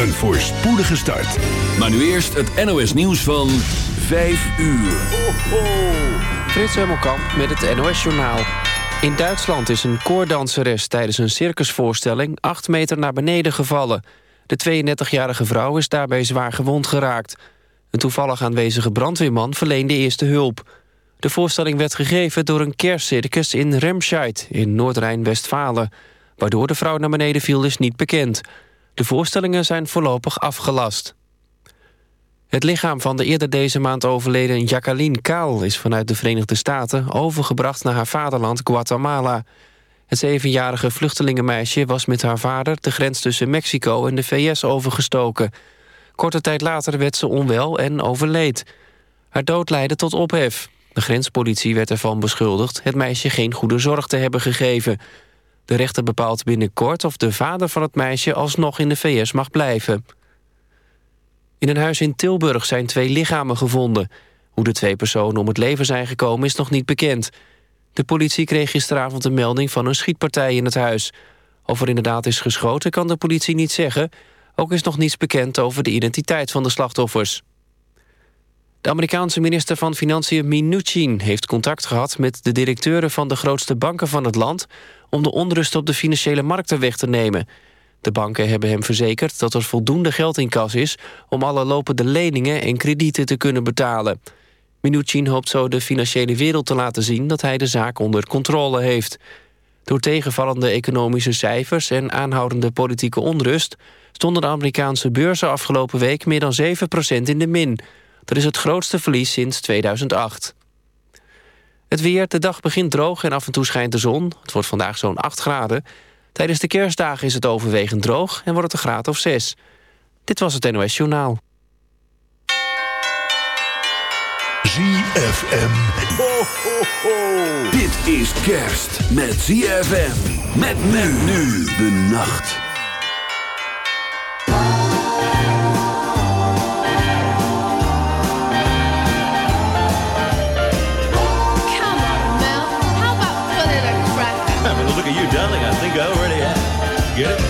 Een voorspoedige start. Maar nu eerst het NOS nieuws van 5 uur. Ho, ho. Frits Hemmelkamp met het NOS Journaal. In Duitsland is een koordanseres tijdens een circusvoorstelling... 8 meter naar beneden gevallen. De 32-jarige vrouw is daarbij zwaar gewond geraakt. Een toevallig aanwezige brandweerman verleende eerste hulp. De voorstelling werd gegeven door een kerstcircus in Remscheid... in Noord-Rijn-Westfalen. Waardoor de vrouw naar beneden viel is niet bekend... De voorstellingen zijn voorlopig afgelast. Het lichaam van de eerder deze maand overleden Jacqueline Kaal... is vanuit de Verenigde Staten overgebracht naar haar vaderland Guatemala. Het zevenjarige vluchtelingenmeisje was met haar vader... de grens tussen Mexico en de VS overgestoken. Korte tijd later werd ze onwel en overleed. Haar dood leidde tot ophef. De grenspolitie werd ervan beschuldigd... het meisje geen goede zorg te hebben gegeven... De rechter bepaalt binnenkort of de vader van het meisje alsnog in de VS mag blijven. In een huis in Tilburg zijn twee lichamen gevonden. Hoe de twee personen om het leven zijn gekomen is nog niet bekend. De politie kreeg gisteravond een melding van een schietpartij in het huis. Of er inderdaad is geschoten kan de politie niet zeggen. Ook is nog niets bekend over de identiteit van de slachtoffers. De Amerikaanse minister van Financiën Mnuchin heeft contact gehad... met de directeuren van de grootste banken van het land... om de onrust op de financiële markten weg te nemen. De banken hebben hem verzekerd dat er voldoende geld in kas is... om alle lopende leningen en kredieten te kunnen betalen. Mnuchin hoopt zo de financiële wereld te laten zien... dat hij de zaak onder controle heeft. Door tegenvallende economische cijfers en aanhoudende politieke onrust... stonden de Amerikaanse beurzen afgelopen week meer dan 7% in de min... Dat is het grootste verlies sinds 2008. Het weer, de dag begint droog en af en toe schijnt de zon. Het wordt vandaag zo'n 8 graden. Tijdens de kerstdagen is het overwegend droog en wordt het een graad of 6. Dit was het NOS Journaal. ZFM. Ho, ho, ho. Dit is kerst met ZFM. Met men nu de nacht. Get it?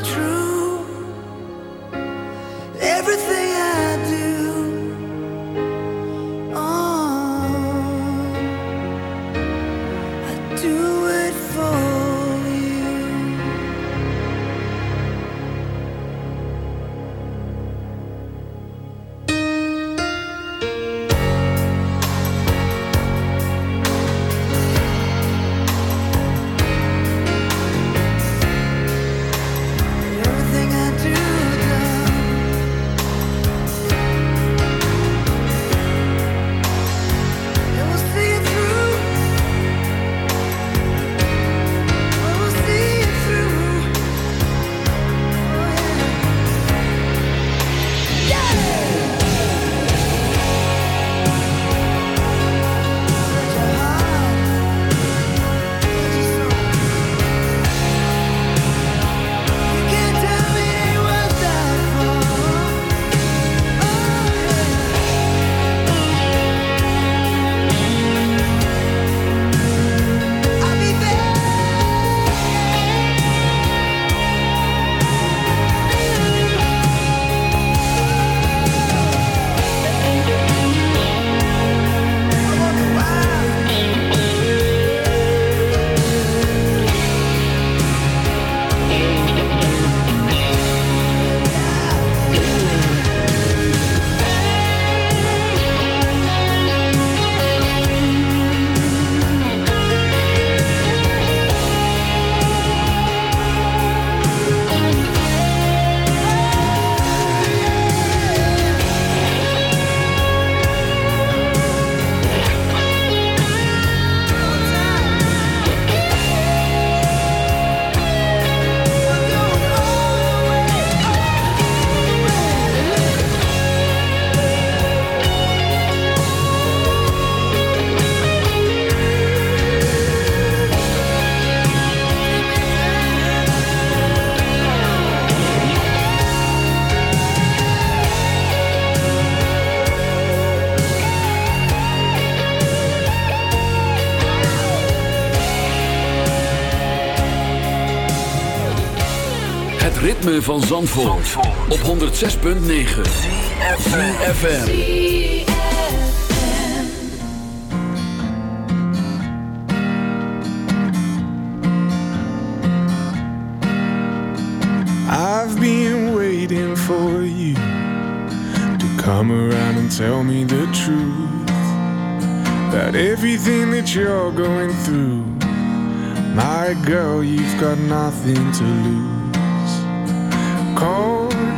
True. Van Zandvoort, op 106.9 CFFM I've been waiting for you to come around and tell me the truth about everything that you're going through. My girl, you've got nothing to lose.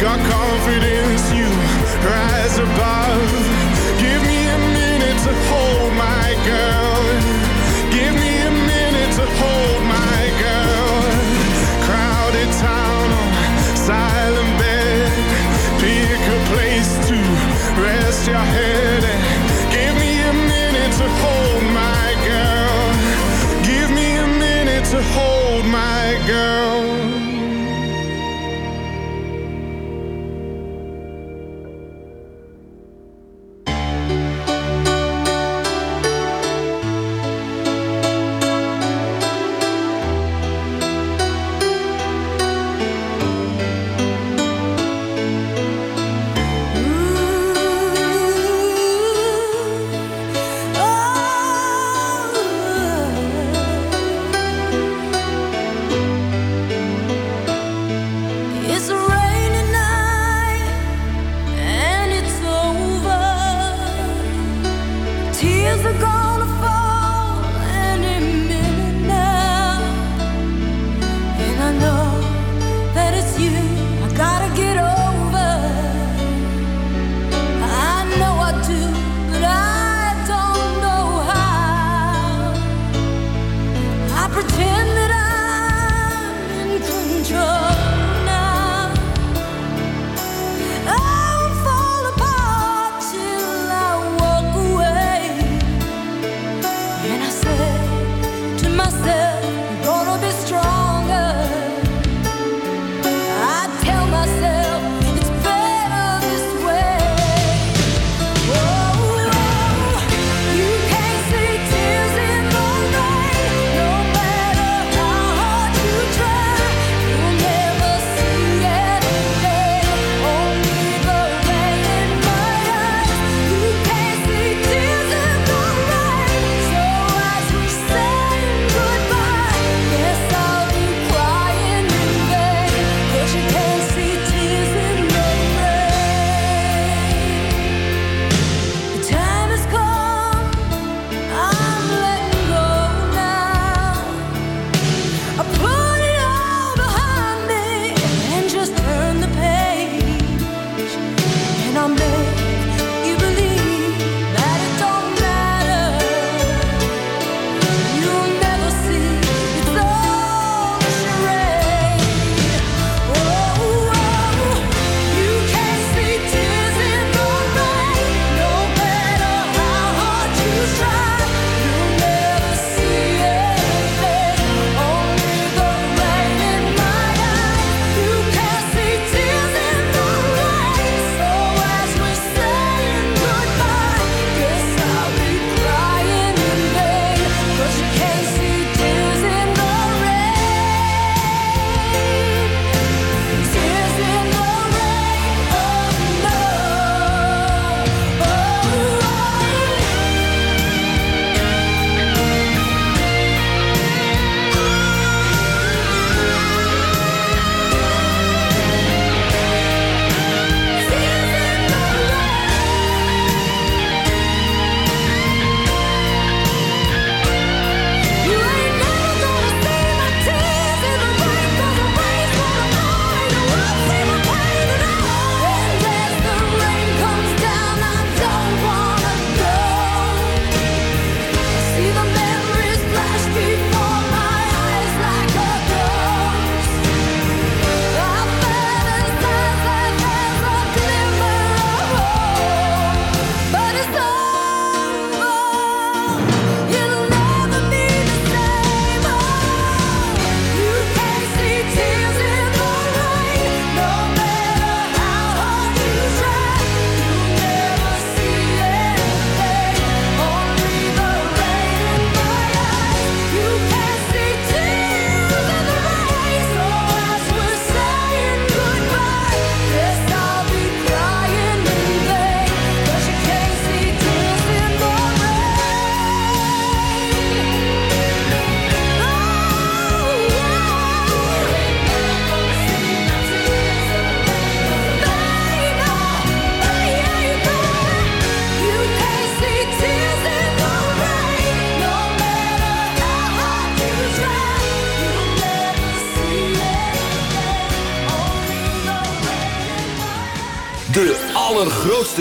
got confidence.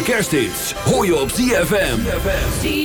Kersthits hoor je op. ZFM.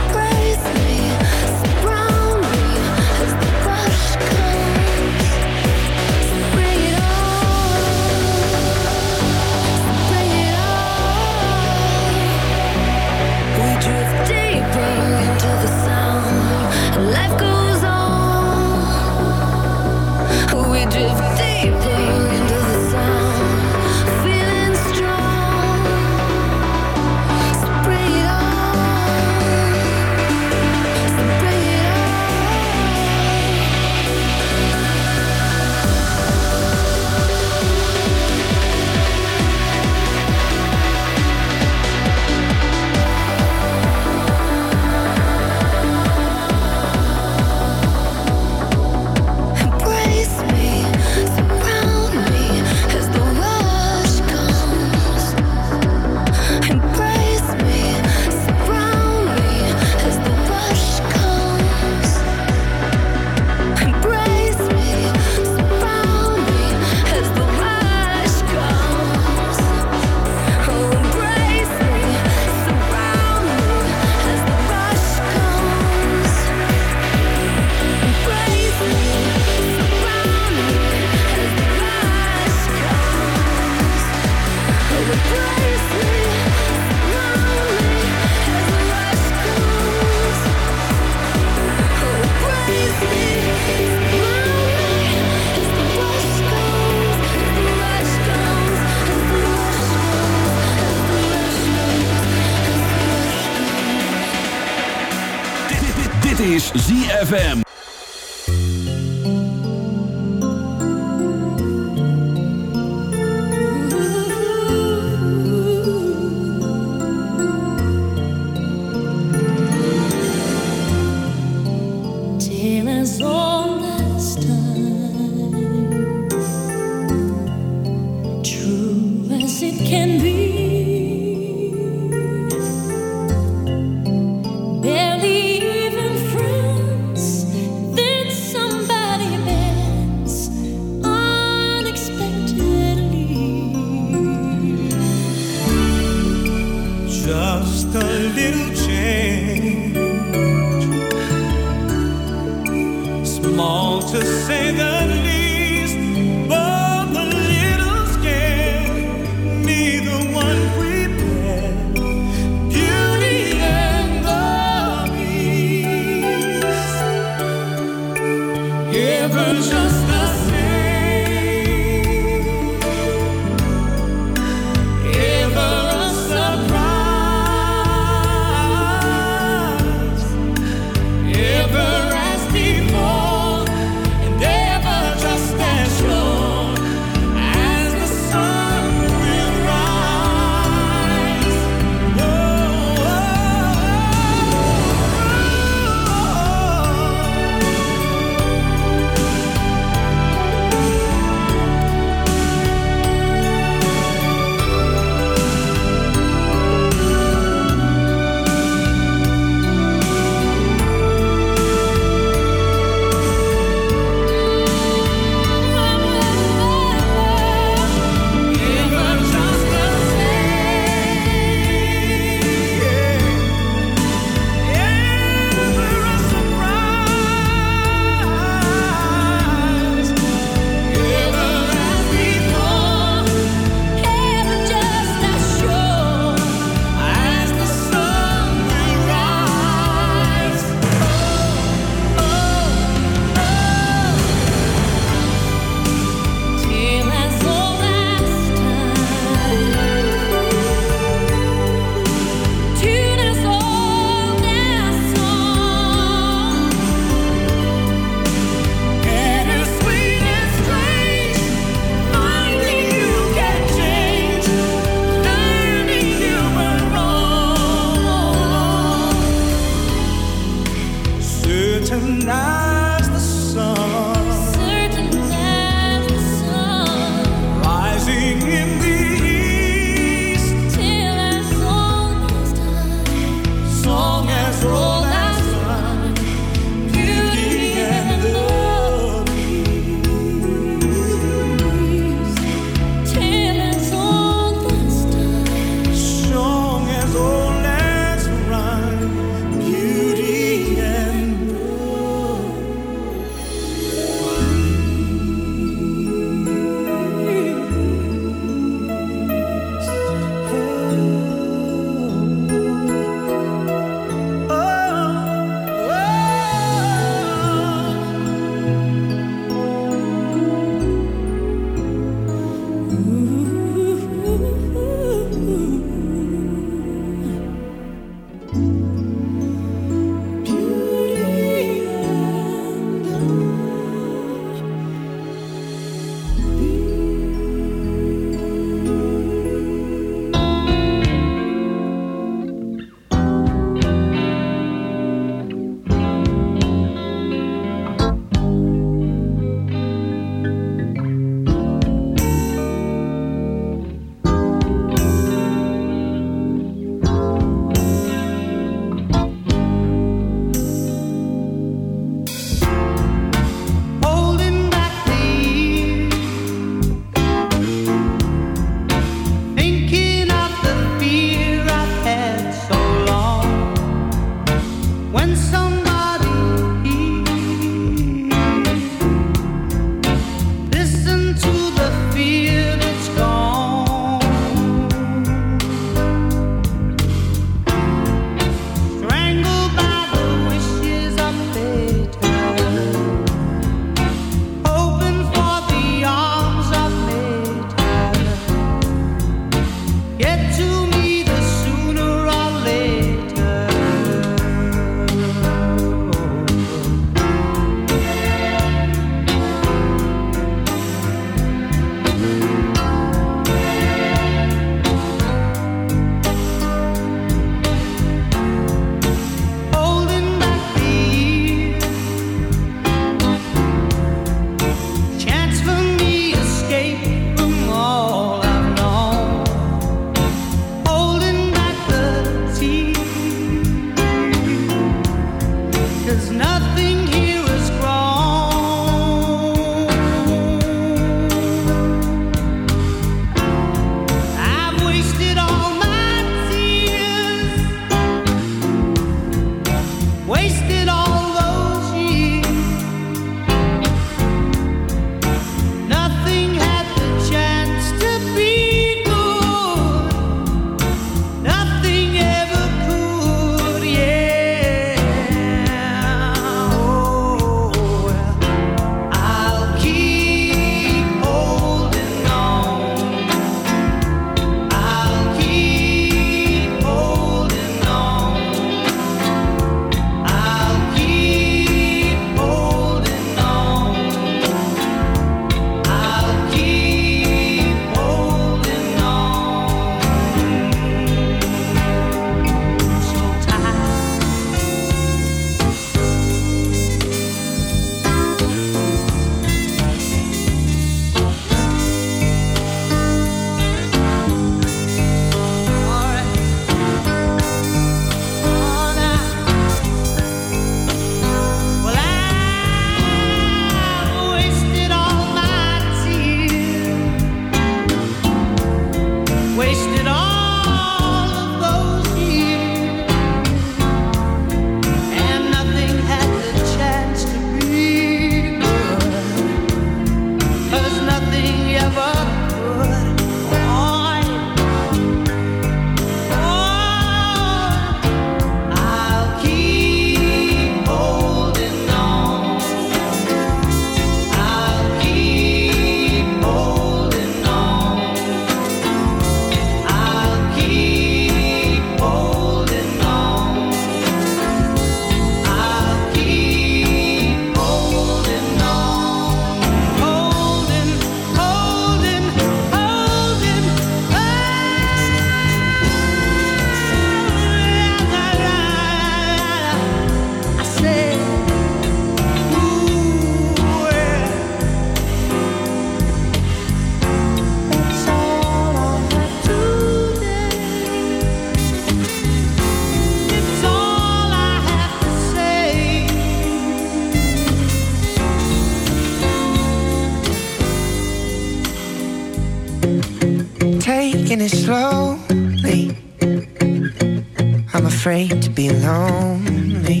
Lonely.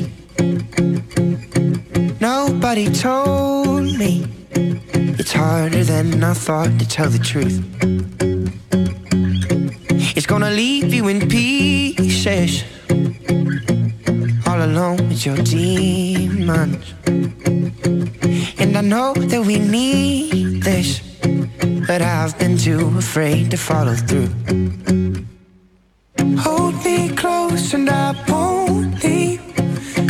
Nobody told me it's harder than I thought to tell the truth. It's gonna leave you in pieces,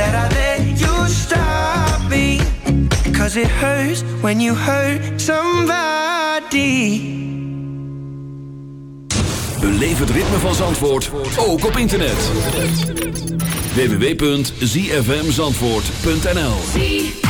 That I let you stop me. Cause it hurts when you hurt somebody. Beleef het ritme van Zandvoort ook op internet. www.zfmzandvoort.nl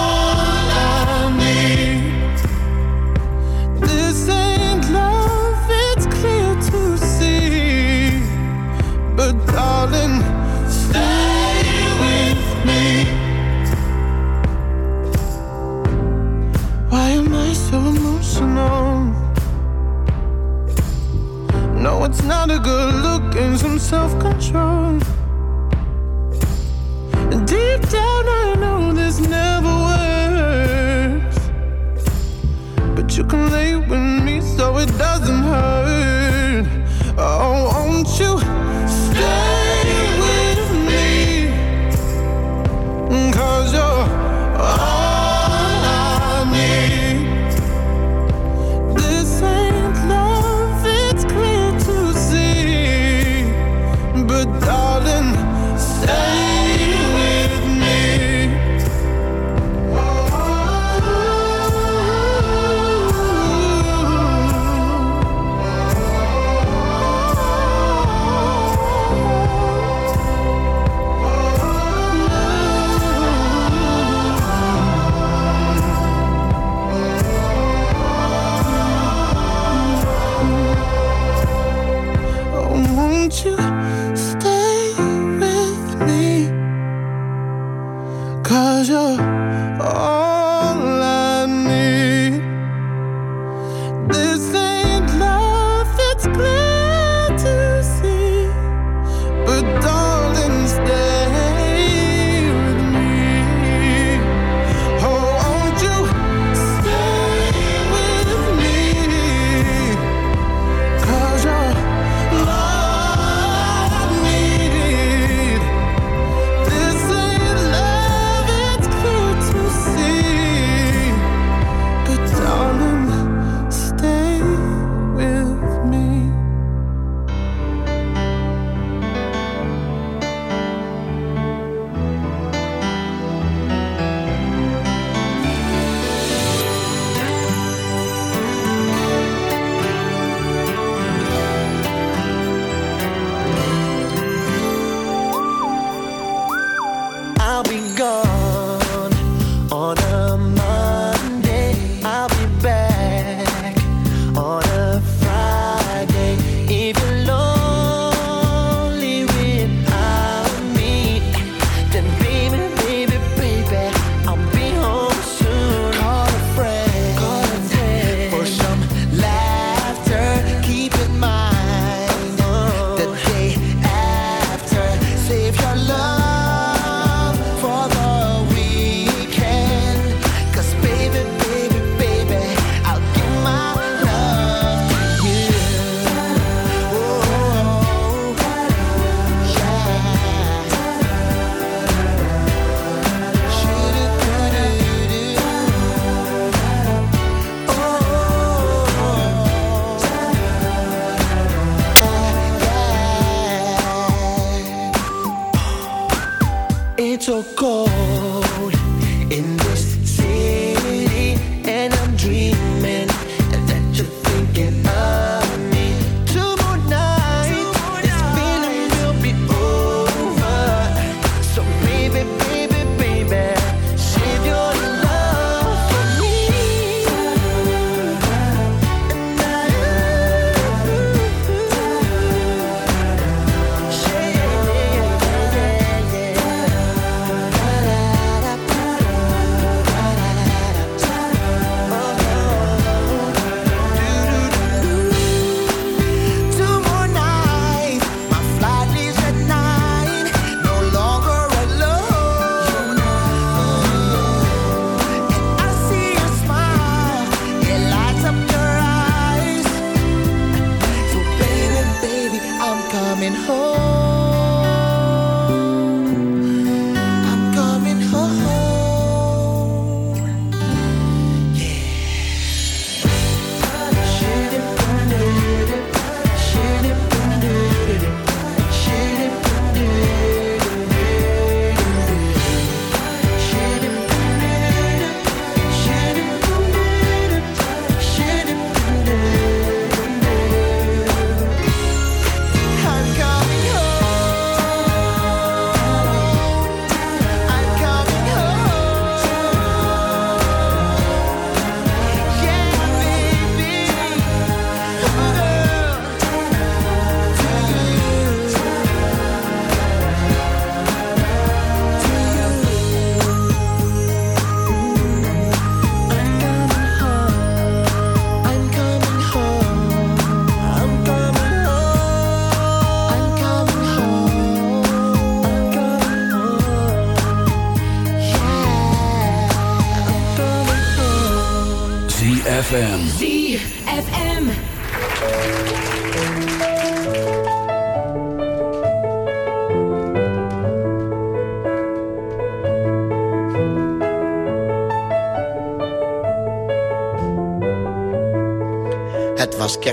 darling, stay with me. Why am I so emotional? No, it's not a good look and some self control. Deep down, I know this never works. But you can lay with me so it doesn't hurt. Oh, won't you